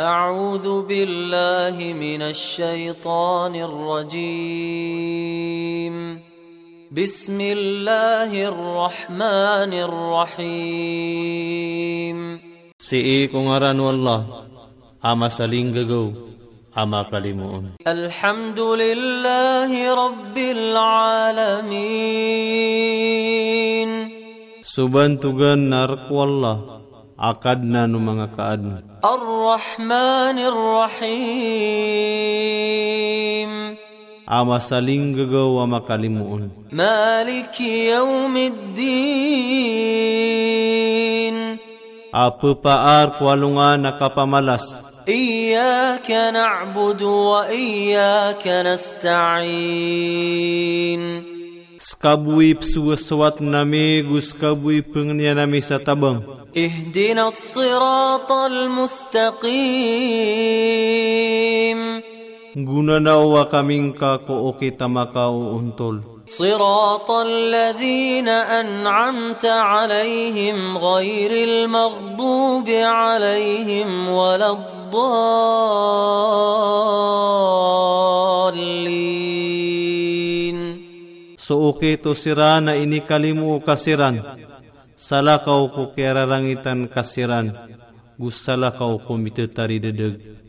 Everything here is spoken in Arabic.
أعوذ بالله من الشيطان الرجيم. بسم الله الرحمن الرحيم. Si aran wallah, ama saling gagaw, ama kalimuon. الحمد لله رب العالمين Suban akadna nu mangakaan Ar-Rahmanir Rahim Ama saling gagaw ama kalimun Maliki yaumiddin Apa paar kualungan nakapamalas Iyaka na'budu wa iyaka nasta'in. Skabui psuwaswat nami guskabui pengenian nami satabang اهدنا الصراط المستقيم Guna na wa kaming ka ko kita. صراط الذين أنعمت عليهم غير المغضوب عليهم ولا الضالين So okay to sira na inikalimu kasiran. salah kau ku kera langitan kasiran. Gusalah kau ku mita tari dedeg.